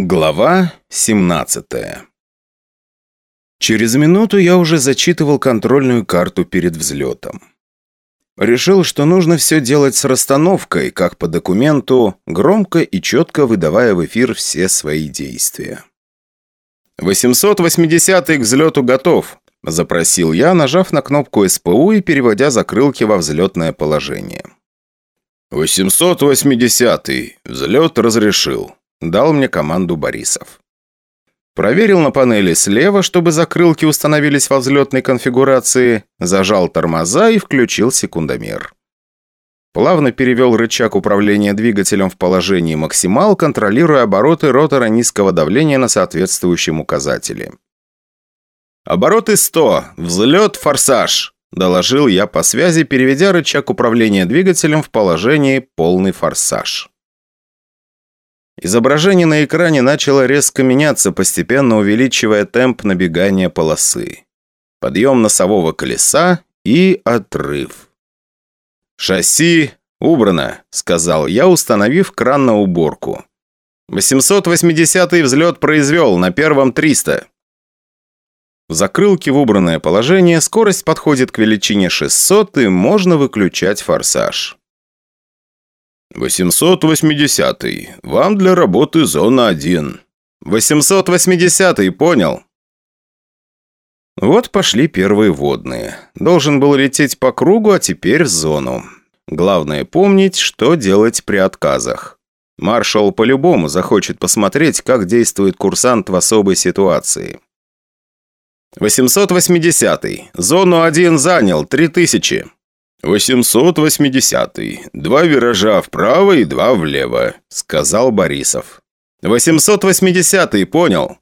Глава 17 Через минуту я уже зачитывал контрольную карту перед взлетом. Решил, что нужно все делать с расстановкой, как по документу, громко и четко выдавая в эфир все свои действия. «880-й к взлету готов», – запросил я, нажав на кнопку СПУ и переводя закрылки во взлетное положение. «880-й. Взлет разрешил», – дал мне команду Борисов. Проверил на панели слева, чтобы закрылки установились во взлетной конфигурации, зажал тормоза и включил секундомер. Плавно перевел рычаг управления двигателем в положение максимал, контролируя обороты ротора низкого давления на соответствующем указателе. «Обороты 100. Взлет, форсаж», – доложил я по связи, переведя рычаг управления двигателем в положение полный форсаж. Изображение на экране начало резко меняться, постепенно увеличивая темп набегания полосы. Подъем носового колеса и отрыв. «Шасси убрано», — сказал я, установив кран на уборку. «880-й взлет произвел, на первом 300». В закрылке в убранное положение скорость подходит к величине 600 и можно выключать форсаж. «880-й. Вам для работы зона 1». «880-й, понял». Вот пошли первые водные. Должен был лететь по кругу, а теперь в зону. Главное помнить, что делать при отказах. Маршал по-любому захочет посмотреть, как действует курсант в особой ситуации. 880-й. Зону 1 занял, 3000. 880-й. Два виража вправо и два влево», — сказал Борисов. «880-й, понял».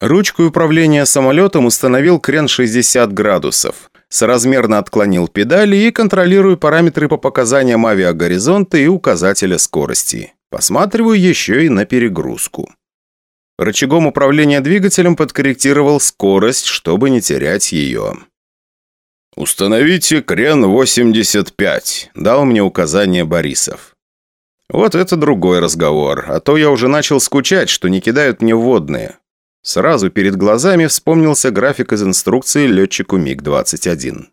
Ручку управления самолетом установил крен 60 градусов. Соразмерно отклонил педали и контролирую параметры по показаниям авиагоризонта и указателя скорости. Посматриваю еще и на перегрузку. Рычагом управления двигателем подкорректировал скорость, чтобы не терять ее. «Установите крен 85», – дал мне указание Борисов. Вот это другой разговор, а то я уже начал скучать, что не кидают мне водные. Сразу перед глазами вспомнился график из инструкции летчику МиГ-21.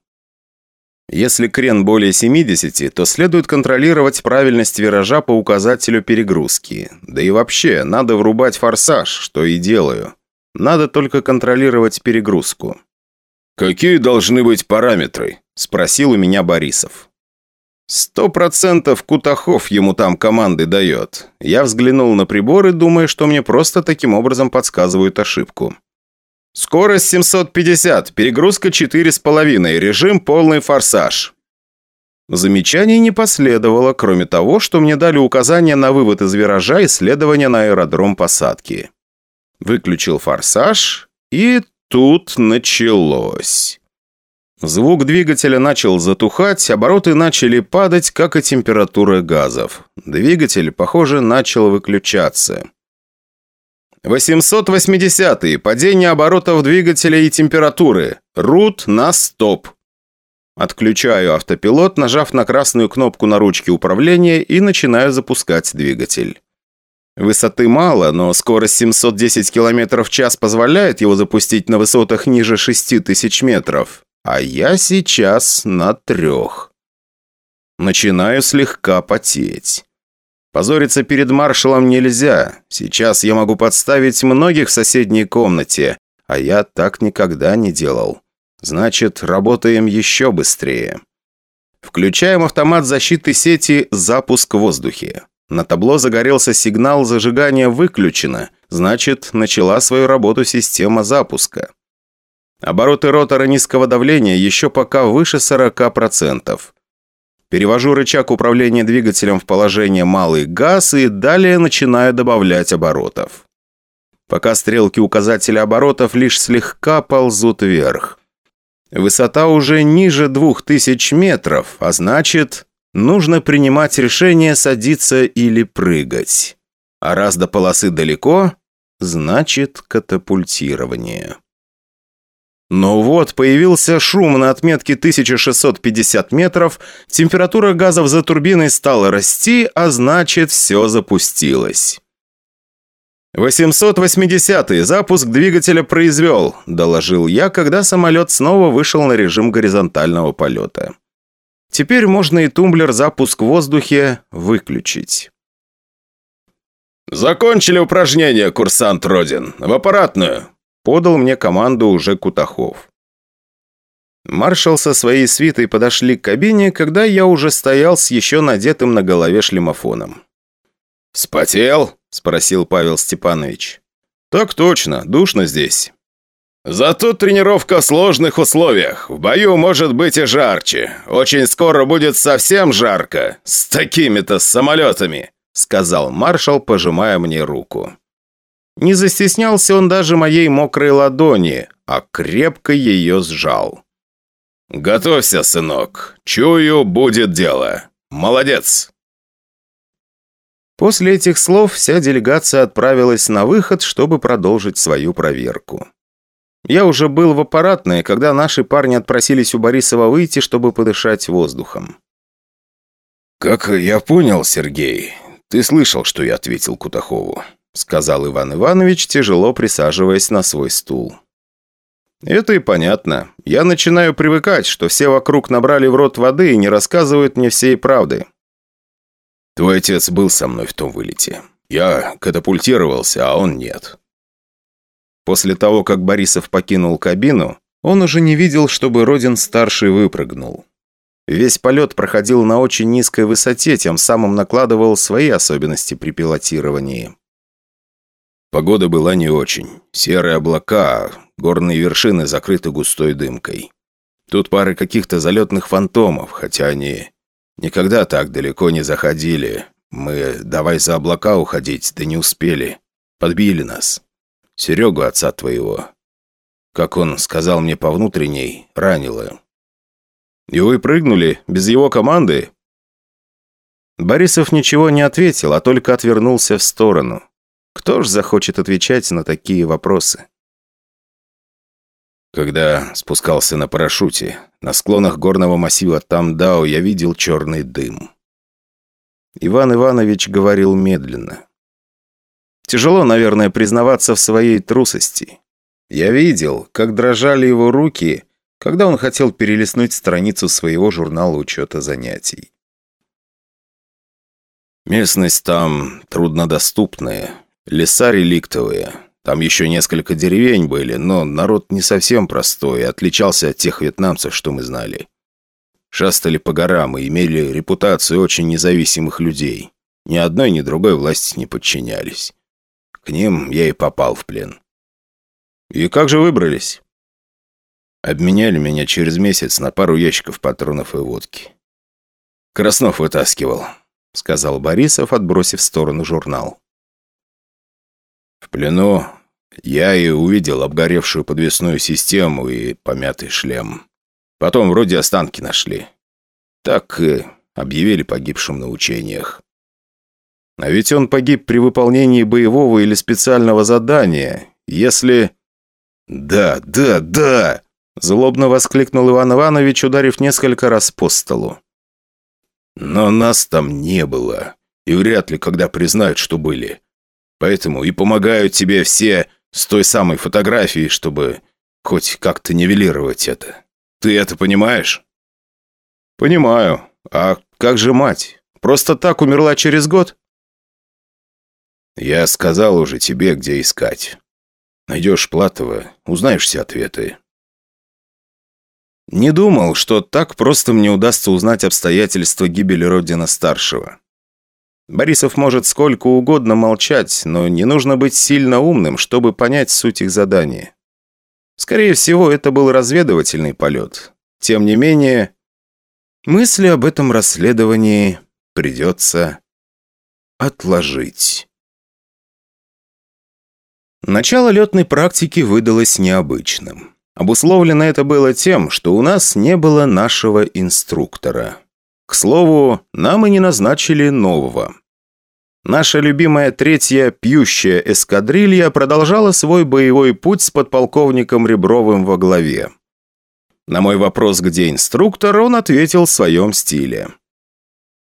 Если крен более 70, то следует контролировать правильность виража по указателю перегрузки. Да и вообще, надо врубать форсаж, что и делаю. Надо только контролировать перегрузку. «Какие должны быть параметры?» – спросил у меня Борисов. «Сто процентов Кутахов ему там команды дает. Я взглянул на приборы, думая, что мне просто таким образом подсказывают ошибку. Скорость 750, перегрузка 4,5, режим полный форсаж». Замечаний не последовало, кроме того, что мне дали указание на вывод из виража и следование на аэродром посадки. Выключил форсаж, и тут началось. Звук двигателя начал затухать, обороты начали падать, как и температура газов. Двигатель, похоже, начал выключаться. 880 падение оборотов двигателя и температуры. Рут на стоп. Отключаю автопилот, нажав на красную кнопку на ручке управления и начинаю запускать двигатель. Высоты мало, но скорость 710 км в час позволяет его запустить на высотах ниже 6000 метров. А я сейчас на трех. Начинаю слегка потеть. Позориться перед маршалом нельзя. Сейчас я могу подставить многих в соседней комнате, а я так никогда не делал. Значит, работаем еще быстрее. Включаем автомат защиты сети «Запуск в воздухе». На табло загорелся сигнал зажигания «Выключено», значит, начала свою работу система запуска. Обороты ротора низкого давления еще пока выше 40%. Перевожу рычаг управления двигателем в положение «малый газ» и далее начинаю добавлять оборотов. Пока стрелки указателя оборотов лишь слегка ползут вверх. Высота уже ниже 2000 метров, а значит, нужно принимать решение садиться или прыгать. А раз до полосы далеко, значит катапультирование. Но вот появился шум на отметке 1650 метров, температура газов за турбиной стала расти, а значит все запустилось. «880-й, запуск двигателя произвел», – доложил я, когда самолет снова вышел на режим горизонтального полета. Теперь можно и тумблер запуск в воздухе выключить. «Закончили упражнение, курсант Родин. В аппаратную!» – подал мне команду уже Кутахов. Маршал со своей свитой подошли к кабине, когда я уже стоял с еще надетым на голове шлемофоном. «Спотел?» – спросил Павел Степанович. «Так точно, душно здесь». «Зато тренировка в сложных условиях. В бою может быть и жарче. Очень скоро будет совсем жарко. С такими-то самолетами», – сказал маршал, пожимая мне руку. Не застеснялся он даже моей мокрой ладони, а крепко ее сжал. «Готовься, сынок. Чую, будет дело. Молодец!» После этих слов вся делегация отправилась на выход, чтобы продолжить свою проверку. Я уже был в аппаратной, когда наши парни отпросились у Борисова выйти, чтобы подышать воздухом. «Как я понял, Сергей, ты слышал, что я ответил Кутахову», сказал Иван Иванович, тяжело присаживаясь на свой стул. «Это и понятно. Я начинаю привыкать, что все вокруг набрали в рот воды и не рассказывают мне всей правды». «Твой отец был со мной в том вылете. Я катапультировался, а он нет». После того, как Борисов покинул кабину, он уже не видел, чтобы Родин-старший выпрыгнул. Весь полет проходил на очень низкой высоте, тем самым накладывал свои особенности при пилотировании. Погода была не очень. Серые облака, горные вершины закрыты густой дымкой. Тут пары каких-то залетных фантомов, хотя они никогда так далеко не заходили. Мы давай за облака уходить, да не успели. Подбили нас. Серегу отца твоего. Как он сказал мне по внутренней, ранило. И вы прыгнули без его команды? Борисов ничего не ответил, а только отвернулся в сторону. Кто ж захочет отвечать на такие вопросы? Когда спускался на парашюте, на склонах горного массива Тамдао я видел черный дым. Иван Иванович говорил медленно. Тяжело, наверное, признаваться в своей трусости. Я видел, как дрожали его руки, когда он хотел перелистнуть страницу своего журнала учета занятий. Местность там труднодоступная, Леса реликтовые. Там еще несколько деревень были, но народ не совсем простой и отличался от тех вьетнамцев, что мы знали. Шастали по горам и имели репутацию очень независимых людей. Ни одной, ни другой власти не подчинялись. К ним я и попал в плен. И как же выбрались? Обменяли меня через месяц на пару ящиков патронов и водки. Краснов вытаскивал, сказал Борисов, отбросив в сторону журнал. В плену я и увидел обгоревшую подвесную систему и помятый шлем. Потом вроде останки нашли. Так и объявили погибшим на учениях. А ведь он погиб при выполнении боевого или специального задания. Если... «Да, да, да!» Злобно воскликнул Иван Иванович, ударив несколько раз по столу. «Но нас там не было. И вряд ли когда признают, что были. Поэтому и помогают тебе все с той самой фотографией, чтобы хоть как-то нивелировать это. Ты это понимаешь?» «Понимаю. А как же мать? Просто так умерла через год?» «Я сказал уже тебе, где искать. Найдешь Платова, узнаешь все ответы». Не думал, что так просто мне удастся узнать обстоятельства гибели Родина-старшего. Борисов может сколько угодно молчать, но не нужно быть сильно умным, чтобы понять суть их задания. Скорее всего, это был разведывательный полет. Тем не менее, мысли об этом расследовании придется отложить. Начало летной практики выдалось необычным. Обусловлено это было тем, что у нас не было нашего инструктора. К слову, нам и не назначили нового. Наша любимая третья пьющая эскадрилья продолжала свой боевой путь с подполковником Ребровым во главе. На мой вопрос, где инструктор, он ответил в своем стиле.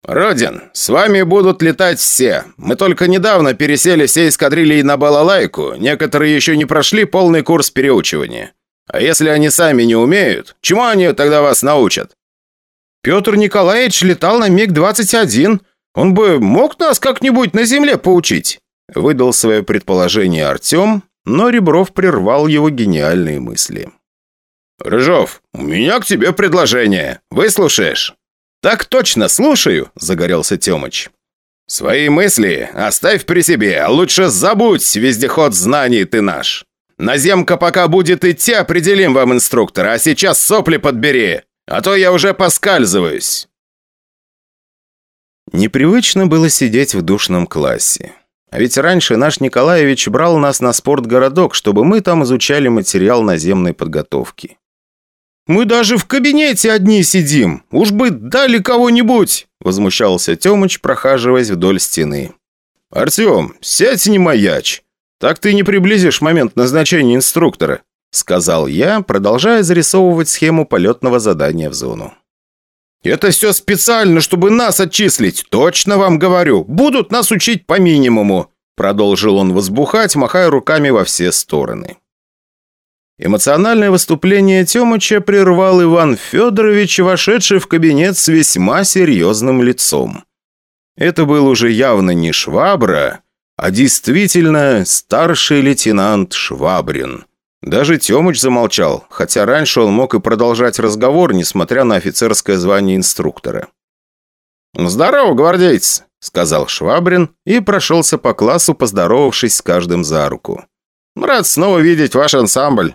«Родин, с вами будут летать все. Мы только недавно пересели всей эскадрильей на балалайку, некоторые еще не прошли полный курс переучивания. А если они сами не умеют, чему они тогда вас научат?» «Петр Николаевич летал на МиГ-21. Он бы мог нас как-нибудь на земле поучить?» Выдал свое предположение Артем, но Ребров прервал его гениальные мысли. «Рыжов, у меня к тебе предложение. Выслушаешь?» «Так точно, слушаю», – загорелся Темыч. «Свои мысли оставь при себе, а лучше забудь, вездеход знаний ты наш. Наземка пока будет идти, определим вам инструктора, а сейчас сопли подбери, а то я уже поскальзываюсь». Непривычно было сидеть в душном классе. А ведь раньше наш Николаевич брал нас на спортгородок, чтобы мы там изучали материал наземной подготовки. «Мы даже в кабинете одни сидим! Уж бы дали кого-нибудь!» Возмущался Темыч, прохаживаясь вдоль стены. «Артем, сядь не маяч! Так ты не приблизишь момент назначения инструктора», сказал я, продолжая зарисовывать схему полетного задания в зону. «Это все специально, чтобы нас отчислить, точно вам говорю. Будут нас учить по минимуму», продолжил он возбухать, махая руками во все стороны. Эмоциональное выступление Темыча прервал Иван Федорович, вошедший в кабинет с весьма серьезным лицом. Это был уже явно не Швабра, а действительно старший лейтенант Швабрин. Даже Темыч замолчал, хотя раньше он мог и продолжать разговор, несмотря на офицерское звание инструктора. «Здорово, гвардейец!» – сказал Швабрин и прошелся по классу, поздоровавшись с каждым за руку. «Рад снова видеть ваш ансамбль.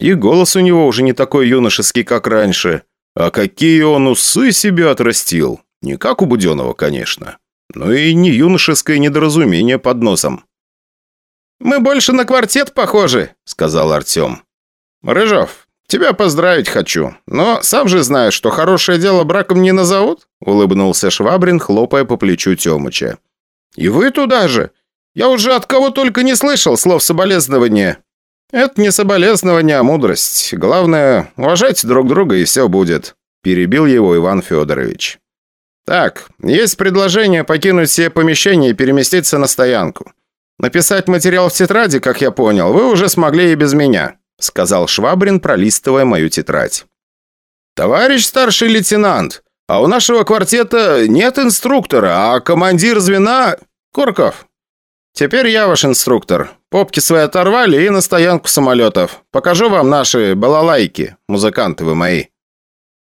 И голос у него уже не такой юношеский, как раньше. А какие он усы себе отрастил. Не как у Буденова, конечно. Но и не юношеское недоразумение под носом. «Мы больше на квартет похожи», — сказал Артем. «Рыжов, тебя поздравить хочу. Но сам же знаешь, что хорошее дело браком не назовут?» — улыбнулся Швабрин, хлопая по плечу Темыча. «И вы туда же? Я уже от кого только не слышал слов соболезнования». «Это не соболезнование, а мудрость. Главное, уважайте друг друга, и все будет», – перебил его Иван Федорович. «Так, есть предложение покинуть все помещения и переместиться на стоянку. Написать материал в тетради, как я понял, вы уже смогли и без меня», – сказал Швабрин, пролистывая мою тетрадь. «Товарищ старший лейтенант, а у нашего квартета нет инструктора, а командир звена...» «Курков, теперь я ваш инструктор. Попки свои оторвали и на стоянку самолетов. Покажу вам наши балалайки, музыканты вы мои».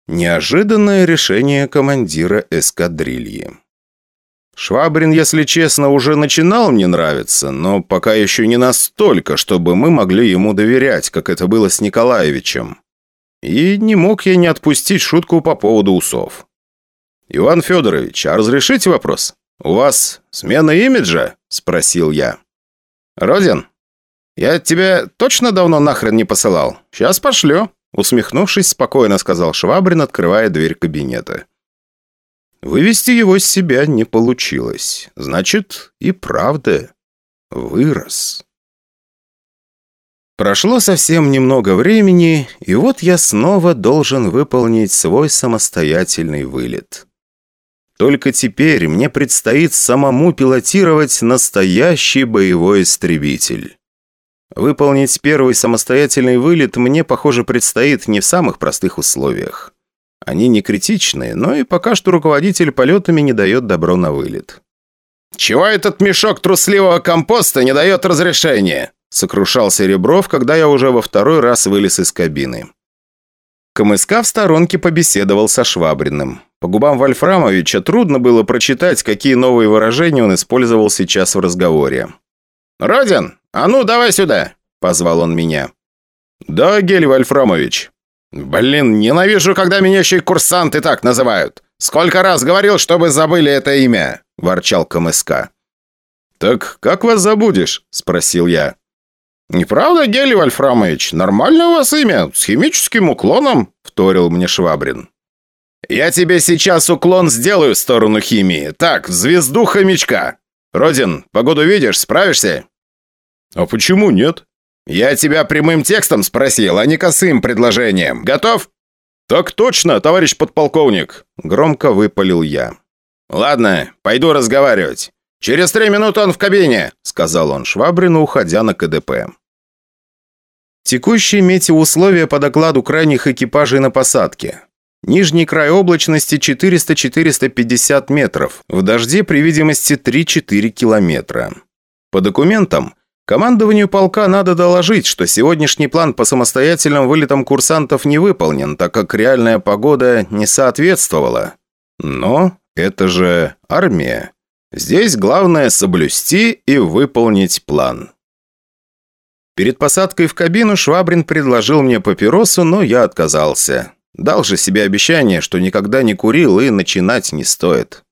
Неожиданное решение командира эскадрильи. Швабрин, если честно, уже начинал мне нравиться, но пока еще не настолько, чтобы мы могли ему доверять, как это было с Николаевичем. И не мог я не отпустить шутку по поводу усов. «Иван Федорович, а разрешите вопрос? У вас смена имиджа?» – спросил я. «Родин, я тебя точно давно нахрен не посылал? Сейчас пошлю», усмехнувшись, спокойно сказал Швабрин, открывая дверь кабинета. Вывести его с себя не получилось. Значит, и правда вырос. Прошло совсем немного времени, и вот я снова должен выполнить свой самостоятельный вылет. Только теперь мне предстоит самому пилотировать настоящий боевой истребитель. Выполнить первый самостоятельный вылет мне, похоже, предстоит не в самых простых условиях. Они не критичные, но и пока что руководитель полетами не дает добро на вылет. «Чего этот мешок трусливого компоста не дает разрешения?» сокрушался Ребров, когда я уже во второй раз вылез из кабины. КМСК в сторонке побеседовал со Швабриным. По губам Вольфрамовича трудно было прочитать, какие новые выражения он использовал сейчас в разговоре. «Родин, а ну давай сюда!» – позвал он меня. «Да, Гель Вольфрамович». «Блин, ненавижу, когда меня еще и курсанты так называют. Сколько раз говорил, чтобы забыли это имя?» – ворчал КМСК. «Так как вас забудешь?» – спросил я. «Неправда, Гелий Вольфрамович? Нормальное у вас имя, с химическим уклоном», – вторил мне Швабрин. «Я тебе сейчас уклон сделаю в сторону химии. Так, звезду хомячка. Родин, погоду видишь, справишься?» «А почему нет?» «Я тебя прямым текстом спросил, а не косым предложением. Готов?» «Так точно, товарищ подполковник!» – громко выпалил я. «Ладно, пойду разговаривать. Через три минуты он в кабине!» – сказал он Швабрину, уходя на КДП. Текущие метеоусловия по докладу крайних экипажей на посадке. Нижний край облачности 400-450 метров, в дожде при видимости 3-4 километра. По документам, командованию полка надо доложить, что сегодняшний план по самостоятельным вылетам курсантов не выполнен, так как реальная погода не соответствовала. Но это же армия. Здесь главное соблюсти и выполнить план. Перед посадкой в кабину Швабрин предложил мне папиросу, но я отказался. Дал же себе обещание, что никогда не курил и начинать не стоит.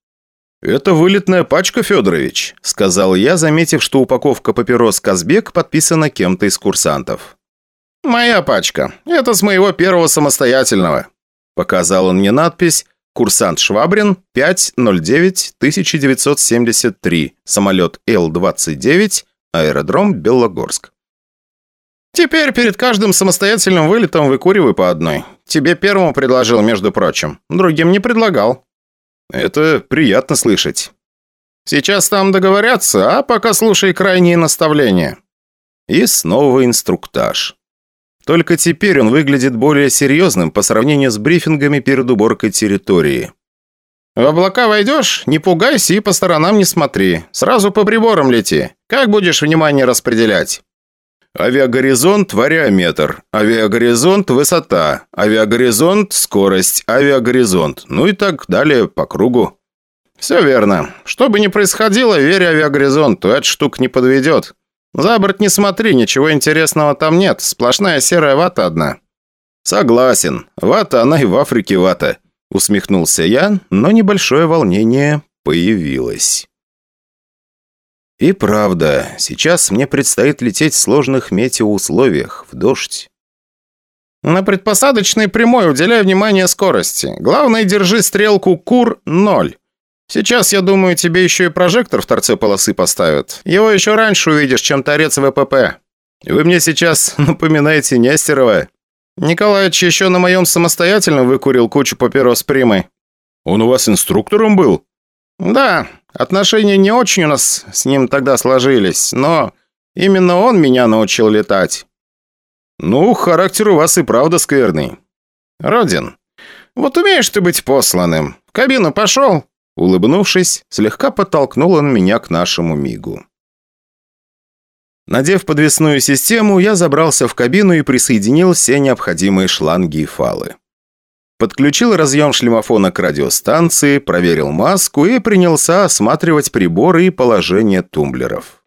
«Это вылетная пачка, Федорович», – сказал я, заметив, что упаковка папирос «Казбек» подписана кем-то из курсантов. «Моя пачка. Это с моего первого самостоятельного». Показал он мне надпись «Курсант Швабрин, 509-1973, самолет Л-29, аэродром Белогорск». «Теперь перед каждым самостоятельным вылетом выкуривай по одной. Тебе первому предложил, между прочим. Другим не предлагал». «Это приятно слышать». «Сейчас там договорятся, а пока слушай крайние наставления». И снова инструктаж. Только теперь он выглядит более серьезным по сравнению с брифингами перед уборкой территории. «В облака войдешь, не пугайся и по сторонам не смотри. Сразу по приборам лети. Как будешь внимание распределять?» Авиагоризонт – вариометр. Авиагоризонт – высота. Авиагоризонт – скорость. Авиагоризонт. Ну и так далее по кругу. Все верно. Что бы ни происходило, верь авиагоризонту, эта штука не подведет. За борт не смотри, ничего интересного там нет. Сплошная серая вата одна. Согласен. Вата, она и в Африке вата. Усмехнулся я, но небольшое волнение появилось. И правда, сейчас мне предстоит лететь в сложных метеоусловиях, в дождь. На предпосадочной прямой уделяй внимание скорости. Главное, держи стрелку КУР ноль. Сейчас, я думаю, тебе еще и прожектор в торце полосы поставят. Его еще раньше увидишь, чем торец ВПП. Вы мне сейчас напоминаете Нестерова. Николаевич еще на моем самостоятельно выкурил кучу папирос примы. Он у вас инструктором был? Да, Отношения не очень у нас с ним тогда сложились, но именно он меня научил летать. Ну, характер у вас и правда скверный. Родин, вот умеешь ты быть посланным. В кабину пошел?» Улыбнувшись, слегка подтолкнул он меня к нашему мигу. Надев подвесную систему, я забрался в кабину и присоединил все необходимые шланги и фалы. Подключил разъем шлемофона к радиостанции, проверил маску и принялся осматривать приборы и положение тумблеров.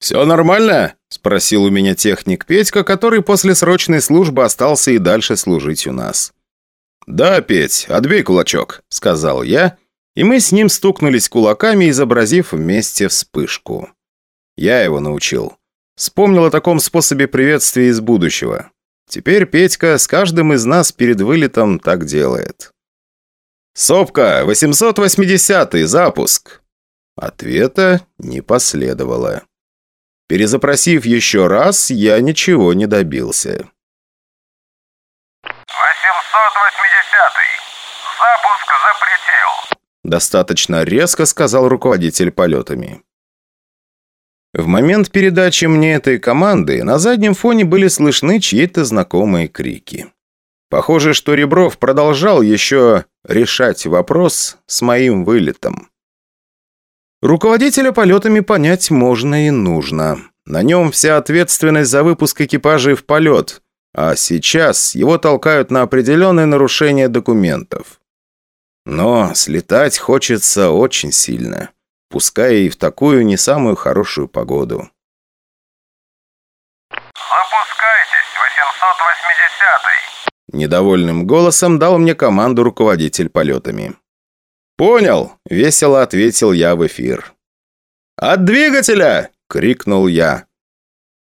«Все нормально?» – спросил у меня техник Петька, который после срочной службы остался и дальше служить у нас. «Да, Петь, отбей кулачок», – сказал я, и мы с ним стукнулись кулаками, изобразив вместе вспышку. Я его научил. Вспомнил о таком способе приветствия из будущего. Теперь Петька с каждым из нас перед вылетом так делает. «Сопка, 880-й, запуск!» Ответа не последовало. Перезапросив еще раз, я ничего не добился. «880-й, запуск запретил!» Достаточно резко сказал руководитель полетами. В момент передачи мне этой команды на заднем фоне были слышны чьи-то знакомые крики. Похоже, что Ребров продолжал еще решать вопрос с моим вылетом. Руководителя полетами понять можно и нужно. На нем вся ответственность за выпуск экипажей в полет, а сейчас его толкают на определенное нарушение документов. Но слетать хочется очень сильно пускай и в такую не самую хорошую погоду. «Запускайтесь, 880-й!» Недовольным голосом дал мне команду руководитель полетами. «Понял!» – весело ответил я в эфир. «От двигателя!» – крикнул я.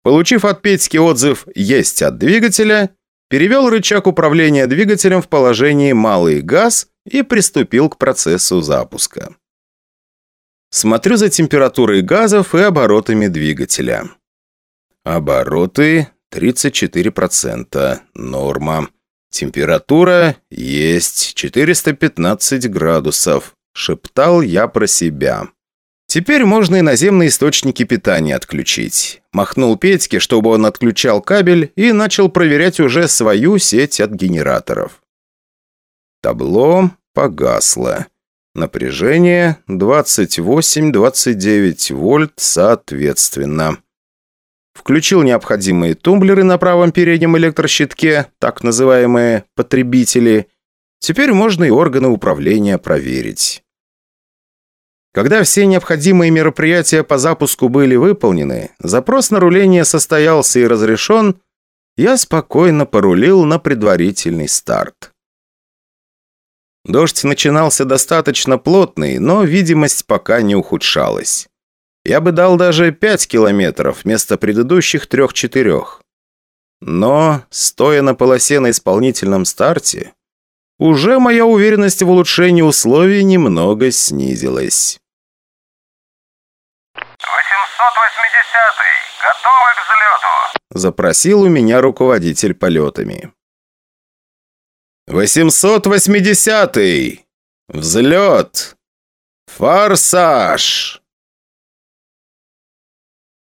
Получив от Петьки отзыв «Есть от двигателя», перевел рычаг управления двигателем в положении «Малый газ» и приступил к процессу запуска. Смотрю за температурой газов и оборотами двигателя. Обороты 34%. Норма. Температура есть 415 градусов, шептал я про себя. Теперь можно и наземные источники питания отключить. Махнул Петьке, чтобы он отключал кабель и начал проверять уже свою сеть от генераторов. Табло погасло. Напряжение 28-29 вольт соответственно. Включил необходимые тумблеры на правом переднем электрощитке, так называемые потребители. Теперь можно и органы управления проверить. Когда все необходимые мероприятия по запуску были выполнены, запрос на руление состоялся и разрешен, я спокойно порулил на предварительный старт. Дождь начинался достаточно плотный, но видимость пока не ухудшалась. Я бы дал даже 5 километров вместо предыдущих трех-четырех. Но, стоя на полосе на исполнительном старте, уже моя уверенность в улучшении условий немного снизилась. 880-й, готовы к взлету!» Запросил у меня руководитель полетами. «880-й! Взлет! Форсаж!»